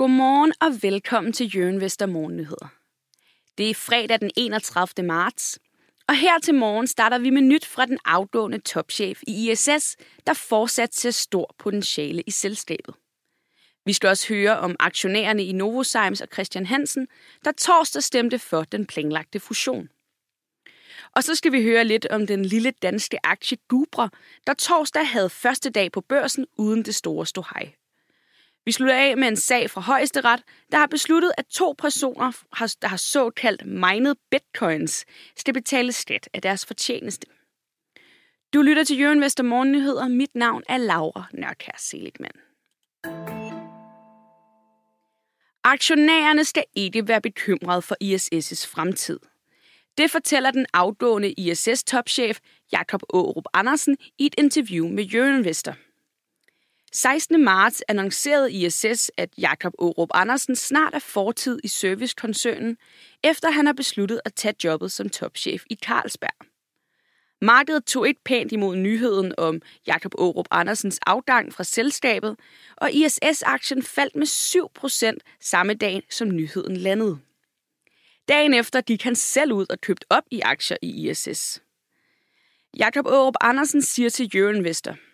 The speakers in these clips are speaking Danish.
Godmorgen og velkommen til Jørgen Vester Morgennyheder. Det er fredag den 31. marts, og her til morgen starter vi med nyt fra den afgående topchef i ISS, der fortsat ser stor potentiale i selskabet. Vi skal også høre om aktionærerne i Novozymes og Christian Hansen, der torsdag stemte for den planlagte fusion. Og så skal vi høre lidt om den lille danske aktie Gubra, der torsdag havde første dag på børsen uden det store ståhej. Vi slutter af med en sag fra højesteret, der har besluttet, at to personer, der har såkaldt mined bitcoins, skal betale skat af deres fortjeneste. Du lytter til Jørgen Vester Morgennyheder. Mit navn er Laura Nørkær Seligman. Aktionærerne skal ikke være bekymrede for ISS' fremtid. Det fortæller den afgående ISS-topchef Jakob Aarup Andersen i et interview med Jørgen Vester. 16. marts annoncerede ISS, at Jakob Aarup Andersen snart er fortid i servicekoncernen, efter han har besluttet at tage jobbet som topchef i Carlsberg. Markedet tog ikke pænt imod nyheden om Jakob Aarup Andersens afgang fra selskabet, og ISS-aktien faldt med 7% samme dag, som nyheden landede. Dagen efter gik han selv ud og købte op i aktier i ISS. Jakob Aarup Andersen siger til Jørgen Vester –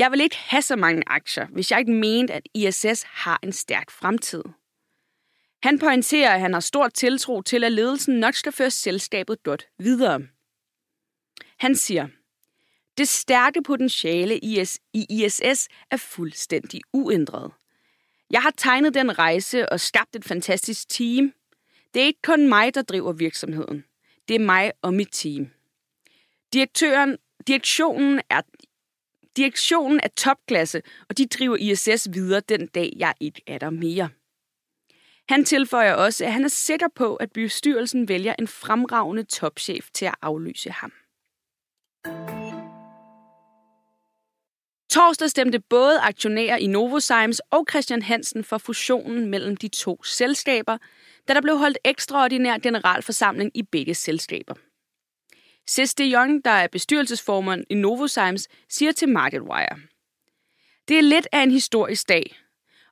jeg vil ikke have så mange aktier, hvis jeg ikke mente, at ISS har en stærk fremtid. Han pointerer, at han har stor tiltro til, at ledelsen nok skal føre selskabet godt videre. Han siger, det stærke potentiale i ISS er fuldstændig uændret. Jeg har tegnet den rejse og skabt et fantastisk team. Det er ikke kun mig, der driver virksomheden. Det er mig og mit team. Direktøren, direktionen er Direktionen er topklasse, og de driver ISS videre den dag, jeg ikke er der mere. Han tilføjer også, at han er sikker på, at bestyrelsen vælger en fremragende topchef til at aflyse ham. Torsdag stemte både aktionærer i Novozymes og Christian Hansen for fusionen mellem de to selskaber, da der blev holdt ekstraordinær generalforsamling i begge selskaber. Sis de Jong, der er bestyrelsesformand i Novozymes, siger til MarketWire. Det er lidt af en historisk dag,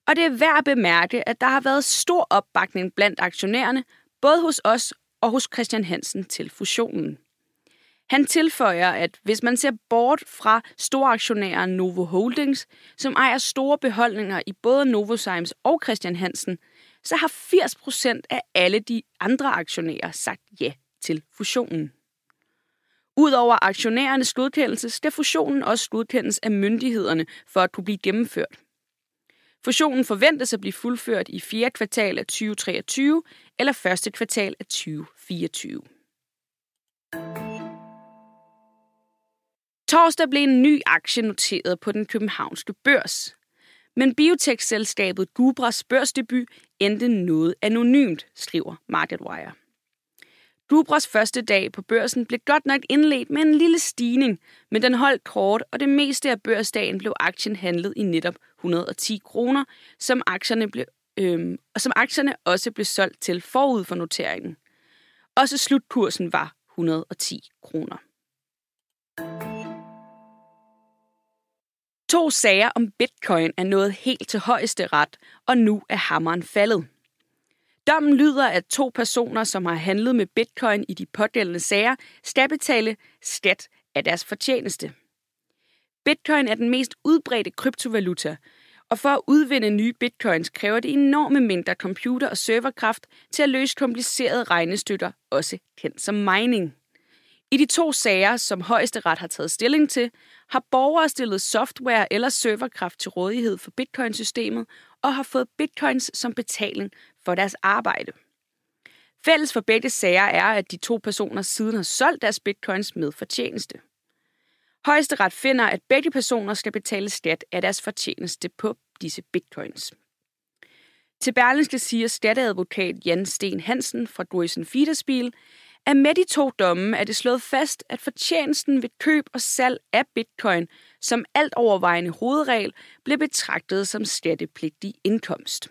og det er værd at bemærke, at der har været stor opbakning blandt aktionærerne, både hos os og hos Christian Hansen til fusionen. Han tilføjer, at hvis man ser bort fra storaktionæren Novo Holdings, som ejer store beholdninger i både Novozymes og Christian Hansen, så har 80 procent af alle de andre aktionærer sagt ja til fusionen. Udover aktionærernes godkendelse skal fusionen også godkendes af myndighederne for at kunne blive gennemført. Fusionen forventes at blive fuldført i 4. kvartal af 2023 eller første kvartal af 2024. Torsdag blev en ny aktie noteret på den københavnske børs. Men biotech-selskabet Gubras børsdebut endte noget anonymt, skriver MarketWire. Rubros første dag på børsen blev godt nok indledt med en lille stigning, men den holdt kort, og det meste af børsdagen blev aktien handlet i netop 110 kroner, som aktierne, blev, øhm, og som aktierne også blev solgt til forud for noteringen. Også slutkursen var 110 kroner. To sager om bitcoin er nået helt til højeste ret, og nu er hammeren faldet. Dommen lyder, at to personer, som har handlet med bitcoin i de pågældende sager, skal betale skat af deres fortjeneste. Bitcoin er den mest udbredte kryptovaluta, og for at udvinde nye bitcoins kræver det enorme mængder computer- og serverkraft til at løse komplicerede regnestykker, også kendt som mining. I de to sager, som højesteret har taget stilling til, har borgere stillet software eller serverkraft til rådighed for bitcoinsystemet og har fået bitcoins som betaling for deres arbejde. Fælles for begge sager er, at de to personer siden har solgt deres bitcoins med fortjeneste. Højesteret finder, at begge personer skal betale skat af deres fortjeneste på disse bitcoins. Til Berlingske siger skatteadvokat Jan Sten Hansen fra Gruisen Fiederspiel, at med de to domme er det slået fast, at fortjenesten ved køb og salg af bitcoin som alt overvejende hovedregel bliver betragtet som skattepligtig indkomst.